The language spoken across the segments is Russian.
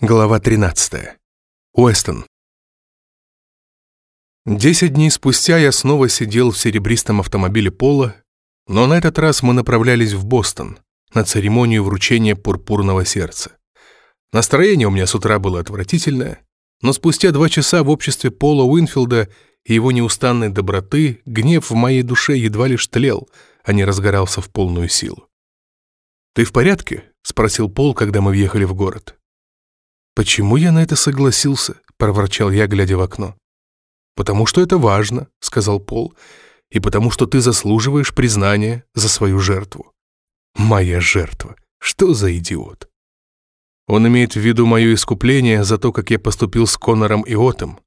Глава 13. Уэстон. Десять дней спустя я снова сидел в серебристом автомобиле Пола, но на этот раз мы направлялись в Бостон на церемонию вручения пурпурного сердца. Настроение у меня с утра было отвратительное, но спустя два часа в обществе Пола Уинфилда и его неустанной доброты гнев в моей душе едва лишь тлел, а не разгорался в полную силу. «Ты в порядке?» — спросил Пол, когда мы въехали в город. «Почему я на это согласился?» — проворчал я, глядя в окно. «Потому что это важно», — сказал Пол, «и потому что ты заслуживаешь признания за свою жертву». «Моя жертва! Что за идиот?» Он имеет в виду мое искупление за то, как я поступил с Конором и Отом,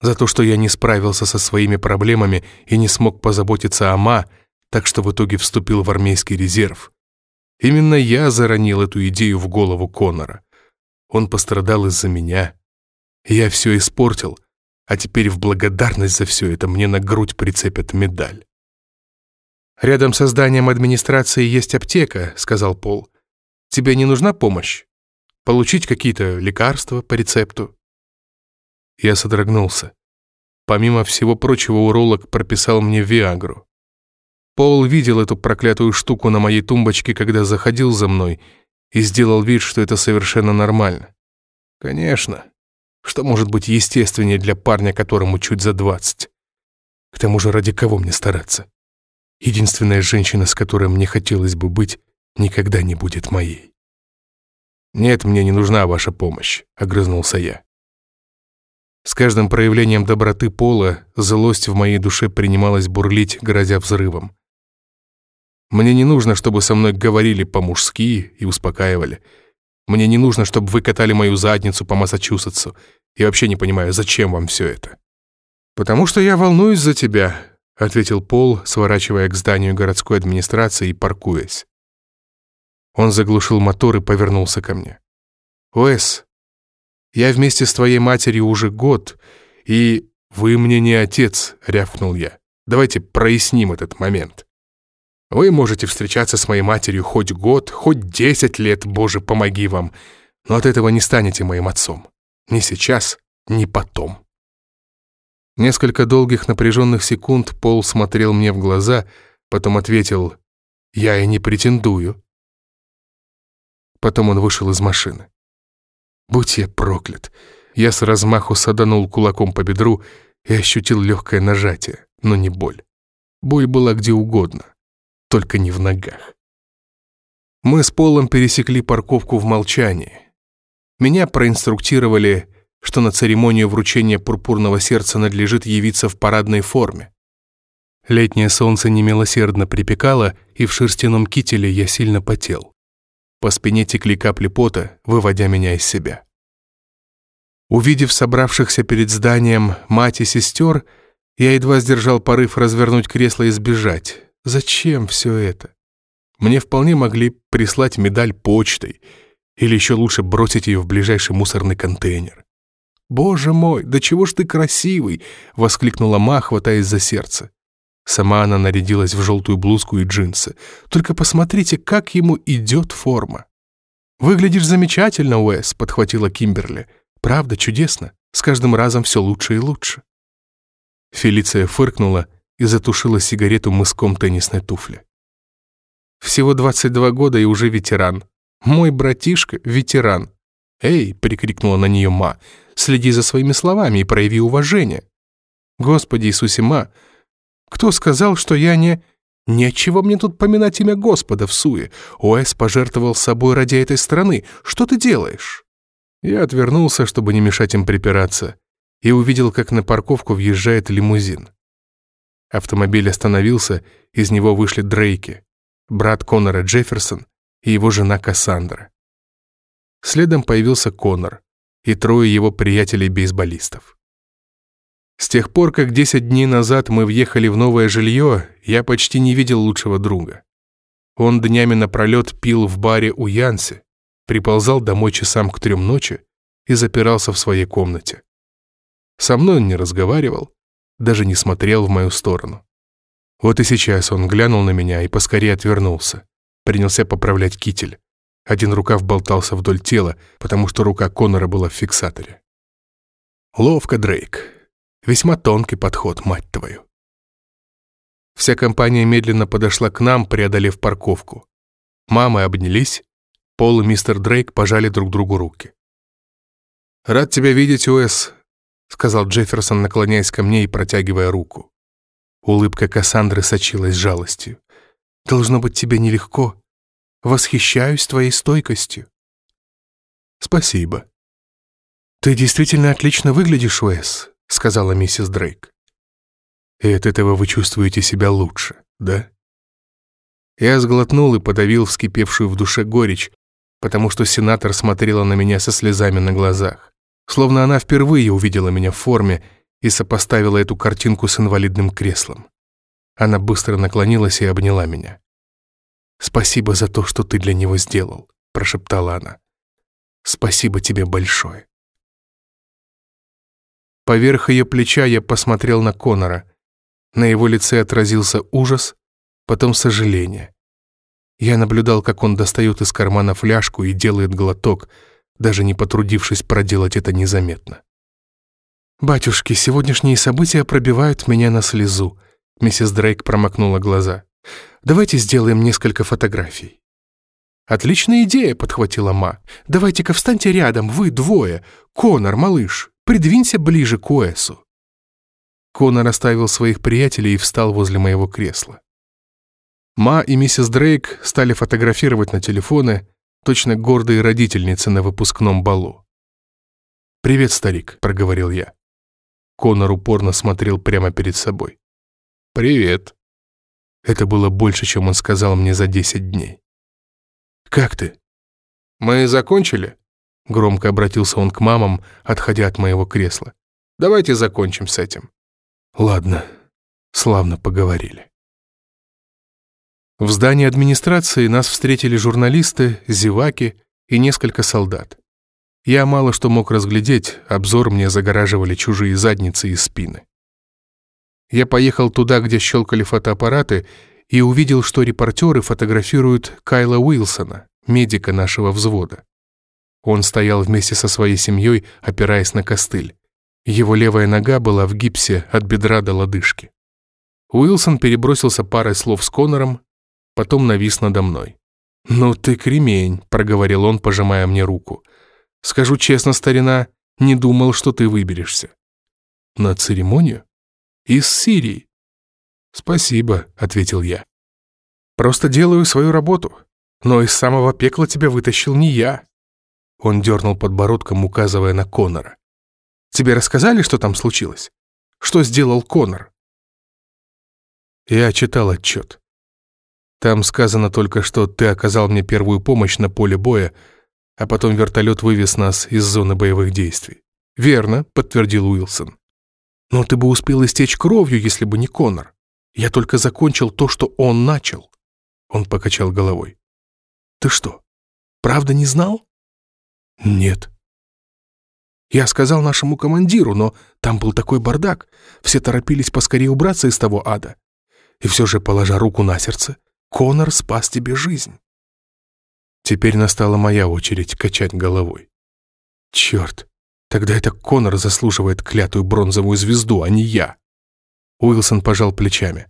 за то, что я не справился со своими проблемами и не смог позаботиться о Ма, так что в итоге вступил в армейский резерв. Именно я заронил эту идею в голову Конора. Он пострадал из-за меня. Я все испортил, а теперь в благодарность за все это мне на грудь прицепят медаль. «Рядом со зданием администрации есть аптека», — сказал Пол. «Тебе не нужна помощь? Получить какие-то лекарства по рецепту?» Я содрогнулся. Помимо всего прочего, уролог прописал мне Виагру. Пол видел эту проклятую штуку на моей тумбочке, когда заходил за мной, и сделал вид, что это совершенно нормально. Конечно. Что может быть естественнее для парня, которому чуть за двадцать? К тому же ради кого мне стараться? Единственная женщина, с которой мне хотелось бы быть, никогда не будет моей. «Нет, мне не нужна ваша помощь», — огрызнулся я. С каждым проявлением доброты Пола злость в моей душе принималась бурлить, грозя взрывом. Мне не нужно, чтобы со мной говорили по-мужски и успокаивали. Мне не нужно, чтобы вы катали мою задницу по Массачусетсу. Я вообще не понимаю, зачем вам все это?» «Потому что я волнуюсь за тебя», — ответил Пол, сворачивая к зданию городской администрации и паркуясь. Он заглушил мотор и повернулся ко мне. «Уэс, я вместе с твоей матерью уже год, и вы мне не отец», — рявкнул я. «Давайте проясним этот момент». Вы можете встречаться с моей матерью хоть год, хоть десять лет, Боже, помоги вам, но от этого не станете моим отцом. Ни сейчас, ни потом. Несколько долгих напряженных секунд Пол смотрел мне в глаза, потом ответил «Я и не претендую». Потом он вышел из машины. Будь я проклят. Я с размаху саданул кулаком по бедру и ощутил легкое нажатие, но не боль. Боль была где угодно только не в ногах. Мы с Полом пересекли парковку в молчании. Меня проинструктировали, что на церемонию вручения пурпурного сердца надлежит явиться в парадной форме. Летнее солнце немилосердно припекало, и в шерстяном кителе я сильно потел. По спине текли капли пота, выводя меня из себя. Увидев собравшихся перед зданием мать и сестер, я едва сдержал порыв развернуть кресло и сбежать. Зачем все это? Мне вполне могли прислать медаль почтой или еще лучше бросить ее в ближайший мусорный контейнер. «Боже мой, да чего ж ты красивый!» — воскликнула Ма, хватаясь за сердце. Сама она нарядилась в желтую блузку и джинсы. «Только посмотрите, как ему идет форма!» «Выглядишь замечательно, Уэс», — подхватила Кимберли. «Правда, чудесно. С каждым разом все лучше и лучше». Фелиция фыркнула и затушила сигарету мыском теннисной туфли. Всего 22 года и уже ветеран. Мой братишка — ветеран. «Эй!» — прикрикнула на нее Ма. «Следи за своими словами и прояви уважение». «Господи Иисусе, Ма! Кто сказал, что я не...» «Нечего мне тут поминать имя Господа в суе. Уэс пожертвовал собой ради этой страны. Что ты делаешь?» Я отвернулся, чтобы не мешать им припираться, и увидел, как на парковку въезжает лимузин. Автомобиль остановился, из него вышли Дрейки, брат Конора Джефферсон и его жена Кассандра. Следом появился Конор и трое его приятелей-бейсболистов. С тех пор, как 10 дней назад мы въехали в новое жилье, я почти не видел лучшего друга. Он днями напролет пил в баре у Янси, приползал домой часам к трем ночи и запирался в своей комнате. Со мной он не разговаривал, даже не смотрел в мою сторону. Вот и сейчас он глянул на меня и поскорее отвернулся. Принялся поправлять китель. Один рукав болтался вдоль тела, потому что рука Коннора была в фиксаторе. Ловко, Дрейк. Весьма тонкий подход, мать твою. Вся компания медленно подошла к нам, преодолев парковку. Мамы обнялись, Пол и мистер Дрейк пожали друг другу руки. «Рад тебя видеть, Уэс», — сказал Джефферсон, наклоняясь ко мне и протягивая руку. Улыбка Кассандры сочилась жалостью. «Должно быть тебе нелегко. Восхищаюсь твоей стойкостью». «Спасибо». «Ты действительно отлично выглядишь, Уэс», — сказала миссис Дрейк. «И от этого вы чувствуете себя лучше, да?» Я сглотнул и подавил вскипевшую в душе горечь, потому что сенатор смотрела на меня со слезами на глазах. Словно она впервые увидела меня в форме и сопоставила эту картинку с инвалидным креслом. Она быстро наклонилась и обняла меня. «Спасибо за то, что ты для него сделал», — прошептала она. «Спасибо тебе большое». Поверх ее плеча я посмотрел на Конора. На его лице отразился ужас, потом сожаление. Я наблюдал, как он достает из кармана фляжку и делает глоток, даже не потрудившись проделать это незаметно. «Батюшки, сегодняшние события пробивают меня на слезу», миссис Дрейк промокнула глаза. «Давайте сделаем несколько фотографий». «Отличная идея», — подхватила Ма. «Давайте-ка встаньте рядом, вы двое. Конор, малыш, придвинься ближе к Уэсу». Конор оставил своих приятелей и встал возле моего кресла. Ма и миссис Дрейк стали фотографировать на телефоны, точно гордые родительницы на выпускном балу. «Привет, старик», — проговорил я. Конор упорно смотрел прямо перед собой. «Привет». Это было больше, чем он сказал мне за десять дней. «Как ты?» «Мы закончили?» Громко обратился он к мамам, отходя от моего кресла. «Давайте закончим с этим». «Ладно, славно поговорили». В здании администрации нас встретили журналисты, зеваки и несколько солдат. Я мало что мог разглядеть, обзор мне загораживали чужие задницы и спины. Я поехал туда, где щелкали фотоаппараты, и увидел, что репортеры фотографируют Кайла Уилсона, медика нашего взвода. Он стоял вместе со своей семьей, опираясь на костыль. Его левая нога была в гипсе от бедра до лодыжки. Уилсон перебросился парой слов с Конором, потом навис надо мной. «Ну ты кремень», — проговорил он, пожимая мне руку. «Скажу честно, старина, не думал, что ты выберешься». «На церемонию?» «Из Сирии». «Спасибо», — ответил я. «Просто делаю свою работу. Но из самого пекла тебя вытащил не я». Он дернул подбородком, указывая на Конора. «Тебе рассказали, что там случилось? Что сделал Конор?» Я читал отчет. Там сказано только, что ты оказал мне первую помощь на поле боя, а потом вертолет вывез нас из зоны боевых действий. «Верно», — подтвердил Уилсон. «Но ты бы успел истечь кровью, если бы не Конор. Я только закончил то, что он начал». Он покачал головой. «Ты что, правда не знал?» «Нет». Я сказал нашему командиру, но там был такой бардак. Все торопились поскорее убраться из того ада. И все же, положа руку на сердце, Конор спас тебе жизнь. Теперь настала моя очередь качать головой. Черт, тогда это Конор заслуживает клятую бронзовую звезду, а не я. Уилсон пожал плечами.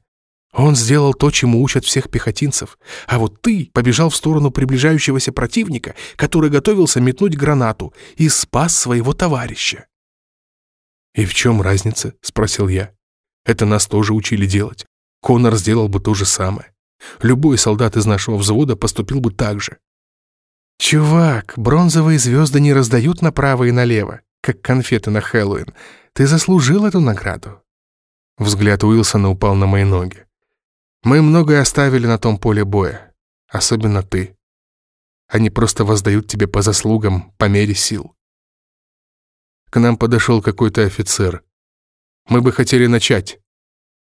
Он сделал то, чему учат всех пехотинцев. А вот ты побежал в сторону приближающегося противника, который готовился метнуть гранату, и спас своего товарища. «И в чем разница?» — спросил я. «Это нас тоже учили делать. Конор сделал бы то же самое. Любой солдат из нашего взвода поступил бы так же. «Чувак, бронзовые звезды не раздают направо и налево, как конфеты на Хэллоуин. Ты заслужил эту награду». Взгляд Уилсона упал на мои ноги. «Мы многое оставили на том поле боя, особенно ты. Они просто воздают тебе по заслугам, по мере сил». К нам подошел какой-то офицер. «Мы бы хотели начать».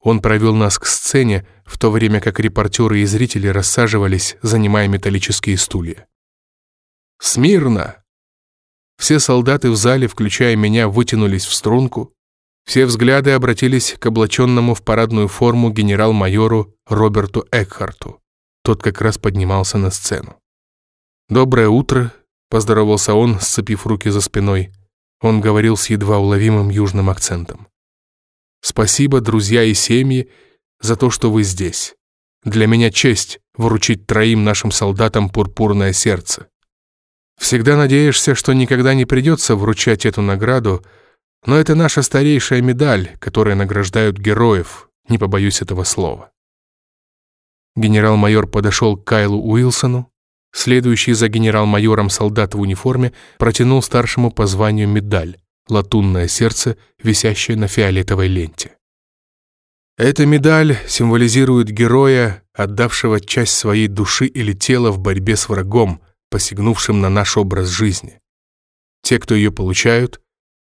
Он провел нас к сцене, в то время как репортеры и зрители рассаживались, занимая металлические стулья. «Смирно!» Все солдаты в зале, включая меня, вытянулись в струнку. Все взгляды обратились к облаченному в парадную форму генерал-майору Роберту Экхарту. Тот как раз поднимался на сцену. «Доброе утро», — поздоровался он, сцепив руки за спиной. Он говорил с едва уловимым южным акцентом. «Спасибо, друзья и семьи, за то, что вы здесь. Для меня честь вручить троим нашим солдатам пурпурное сердце. Всегда надеешься, что никогда не придется вручать эту награду, но это наша старейшая медаль, которой награждают героев, не побоюсь этого слова. Генерал-майор подошел к Кайлу Уилсону. Следующий за генерал-майором солдат в униформе протянул старшему по званию медаль, латунное сердце, висящее на фиолетовой ленте. Эта медаль символизирует героя, отдавшего часть своей души или тела в борьбе с врагом, посягнувшим на наш образ жизни. Те, кто ее получают,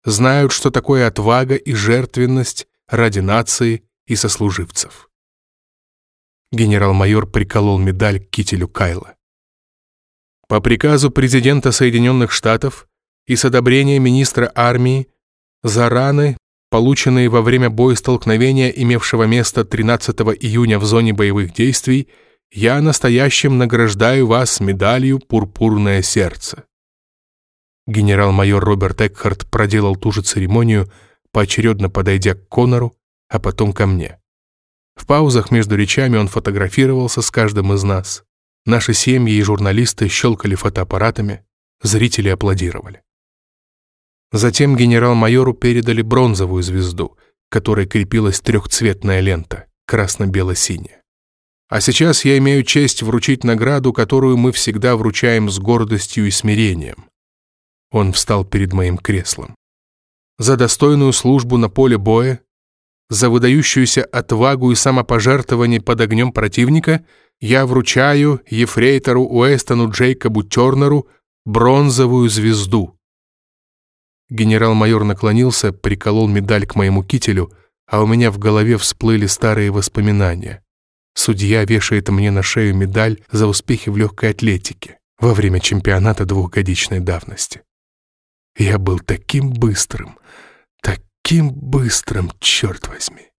знают, что такое отвага и жертвенность ради нации и сослуживцев. Генерал-майор приколол медаль к кителю Кайла. По приказу президента Соединенных Штатов и с одобрения министра армии за раны, полученные во время боестолкновения, имевшего место 13 июня в зоне боевых действий, я настоящим награждаю вас медалью «Пурпурное сердце». Генерал-майор Роберт Экхарт проделал ту же церемонию, поочередно подойдя к Конору, а потом ко мне. В паузах между речами он фотографировался с каждым из нас. Наши семьи и журналисты щелкали фотоаппаратами, зрители аплодировали. Затем генерал-майору передали бронзовую звезду, которой крепилась трехцветная лента, красно-бело-синяя. А сейчас я имею честь вручить награду, которую мы всегда вручаем с гордостью и смирением. Он встал перед моим креслом. За достойную службу на поле боя, за выдающуюся отвагу и самопожертвование под огнем противника я вручаю ефрейтору Уэстону Джейкобу Тернеру бронзовую звезду. Генерал-майор наклонился, приколол медаль к моему кителю, а у меня в голове всплыли старые воспоминания. Судья вешает мне на шею медаль за успехи в легкой атлетике во время чемпионата двухгодичной давности. Я был таким быстрым, таким быстрым, черт возьми.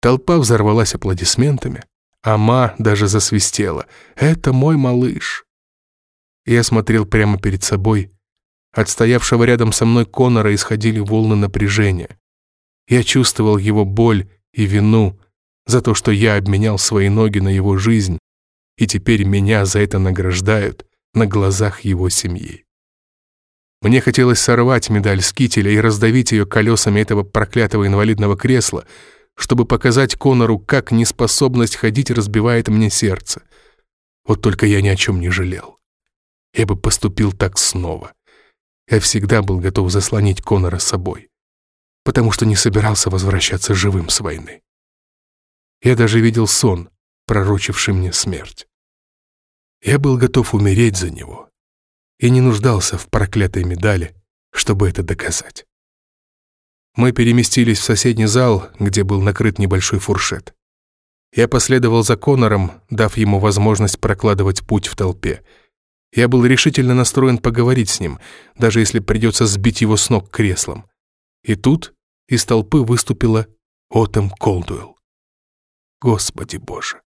Толпа взорвалась аплодисментами, а Ма даже засвистела. «Это мой малыш!» Я смотрел прямо перед собой. От стоявшего рядом со мной Конора исходили волны напряжения. Я чувствовал его боль и вину за то, что я обменял свои ноги на его жизнь, и теперь меня за это награждают на глазах его семьи. Мне хотелось сорвать медаль с кителя и раздавить ее колесами этого проклятого инвалидного кресла, чтобы показать Конору, как неспособность ходить разбивает мне сердце. Вот только я ни о чем не жалел. Я бы поступил так снова. Я всегда был готов заслонить Конора собой, потому что не собирался возвращаться живым с войны. Я даже видел сон, пророчивший мне смерть. Я был готов умереть за него, и не нуждался в проклятой медали, чтобы это доказать. Мы переместились в соседний зал, где был накрыт небольшой фуршет. Я последовал за Конором, дав ему возможность прокладывать путь в толпе. Я был решительно настроен поговорить с ним, даже если придется сбить его с ног креслом. И тут из толпы выступила Отом Колдуэлл. Господи Боже,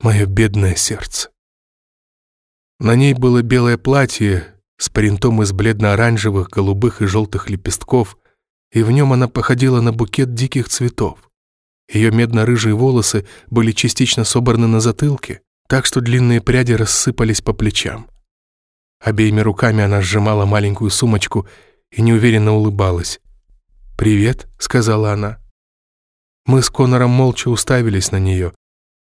мое бедное сердце. На ней было белое платье с принтом из бледно-оранжевых, голубых и желтых лепестков, и в нем она походила на букет диких цветов. Ее медно-рыжие волосы были частично собраны на затылке, так что длинные пряди рассыпались по плечам. Обеими руками она сжимала маленькую сумочку и неуверенно улыбалась. «Привет», — сказала она. Мы с Конором молча уставились на нее.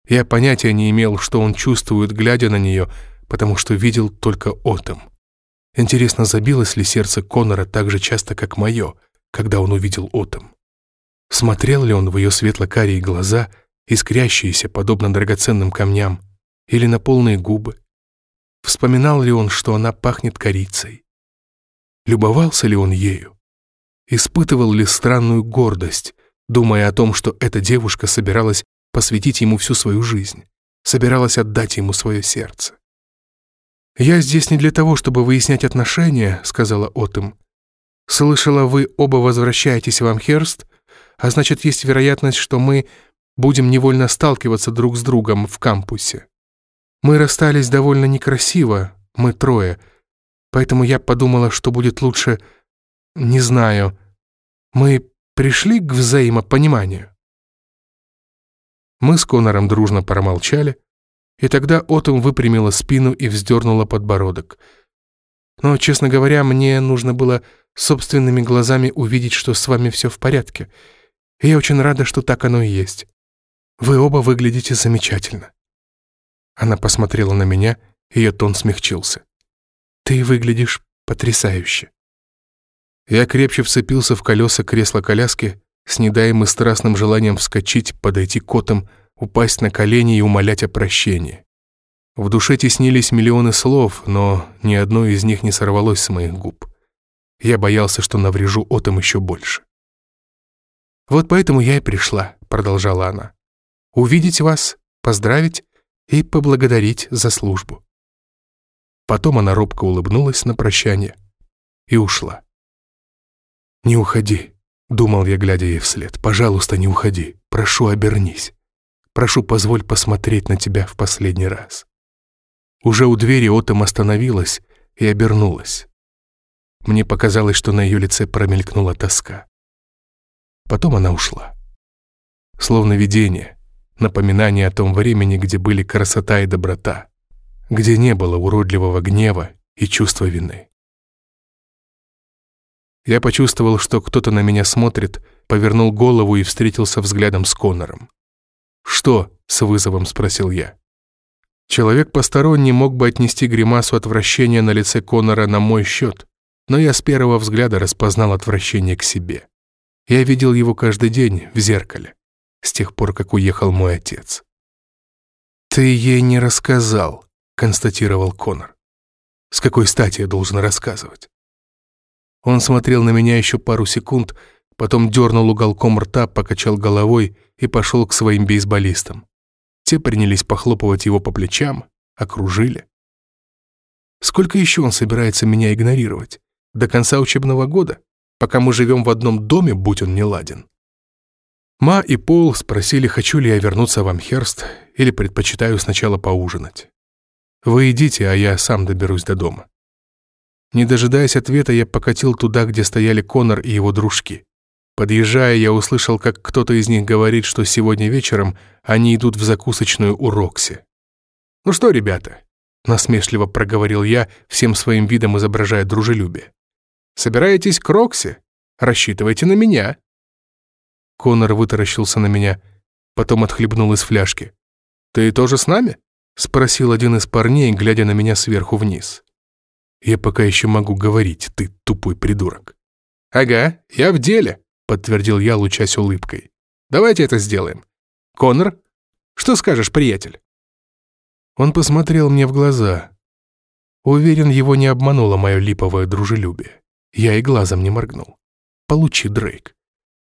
Я понятия не имел, что он чувствует, глядя на нее, — потому что видел только Отом. Интересно, забилось ли сердце Конора так же часто, как мое, когда он увидел Отом? Смотрел ли он в ее светло-карие глаза, искрящиеся, подобно драгоценным камням, или на полные губы? Вспоминал ли он, что она пахнет корицей? Любовался ли он ею? Испытывал ли странную гордость, думая о том, что эта девушка собиралась посвятить ему всю свою жизнь, собиралась отдать ему свое сердце? «Я здесь не для того, чтобы выяснять отношения», — сказала Отом. «Слышала, вы оба возвращаетесь в Амхерст, а значит, есть вероятность, что мы будем невольно сталкиваться друг с другом в кампусе. Мы расстались довольно некрасиво, мы трое, поэтому я подумала, что будет лучше... Не знаю. Мы пришли к взаимопониманию. Мы с Конором дружно промолчали, и тогда Отом выпрямила спину и вздернула подбородок. Но, честно говоря, мне нужно было собственными глазами увидеть, что с вами все в порядке. И я очень рада, что так оно и есть. Вы оба выглядите замечательно. Она посмотрела на меня, ее тон смягчился. Ты выглядишь потрясающе. Я крепче вцепился в колеса кресла-коляски, с недаем и страстным желанием вскочить, подойти к котам, упасть на колени и умолять о прощении. В душе теснились миллионы слов, но ни одно из них не сорвалось с моих губ. Я боялся, что наврежу Отом еще больше. «Вот поэтому я и пришла», — продолжала она. «Увидеть вас, поздравить и поблагодарить за службу». Потом она робко улыбнулась на прощание и ушла. «Не уходи», — думал я, глядя ей вслед. «Пожалуйста, не уходи. Прошу, обернись. Прошу, позволь посмотреть на тебя в последний раз». Уже у двери Отом остановилась и обернулась. Мне показалось, что на ее лице промелькнула тоска. Потом она ушла. Словно видение, напоминание о том времени, где были красота и доброта, где не было уродливого гнева и чувства вины. Я почувствовал, что кто-то на меня смотрит, повернул голову и встретился взглядом с Конором. «Что?» — с вызовом спросил я. Человек посторонний мог бы отнести гримасу отвращения на лице Конора на мой счет, но я с первого взгляда распознал отвращение к себе. Я видел его каждый день в зеркале, с тех пор, как уехал мой отец. «Ты ей не рассказал», — констатировал Конор. «С какой стати я должен рассказывать?» Он смотрел на меня еще пару секунд, потом дернул уголком рта, покачал головой и пошел к своим бейсболистам. Те принялись похлопывать его по плечам, окружили. Сколько еще он собирается меня игнорировать? До конца учебного года? Пока мы живем в одном доме, будь он неладен. Ма и Пол спросили, хочу ли я вернуться в Амхерст или предпочитаю сначала поужинать. Вы идите, а я сам доберусь до дома. Не дожидаясь ответа, я покатил туда, где стояли Конор и его дружки. Подъезжая, я услышал, как кто-то из них говорит, что сегодня вечером они идут в закусочную у Рокси. «Ну что, ребята?» — насмешливо проговорил я, всем своим видом изображая дружелюбие. «Собираетесь к Рокси? Рассчитывайте на меня». Конор вытаращился на меня, потом отхлебнул из фляжки. «Ты тоже с нами?» — спросил один из парней, глядя на меня сверху вниз. Я пока еще могу говорить, ты тупой придурок. Ага, я в деле, подтвердил я, лучась улыбкой. Давайте это сделаем. Конор, что скажешь, приятель? Он посмотрел мне в глаза. Уверен, его не обмануло мое липовое дружелюбие. Я и глазом не моргнул. Получи, Дрейк.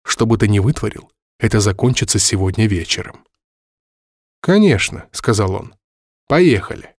Что бы ты ни вытворил, это закончится сегодня вечером. «Конечно», — сказал он. «Поехали».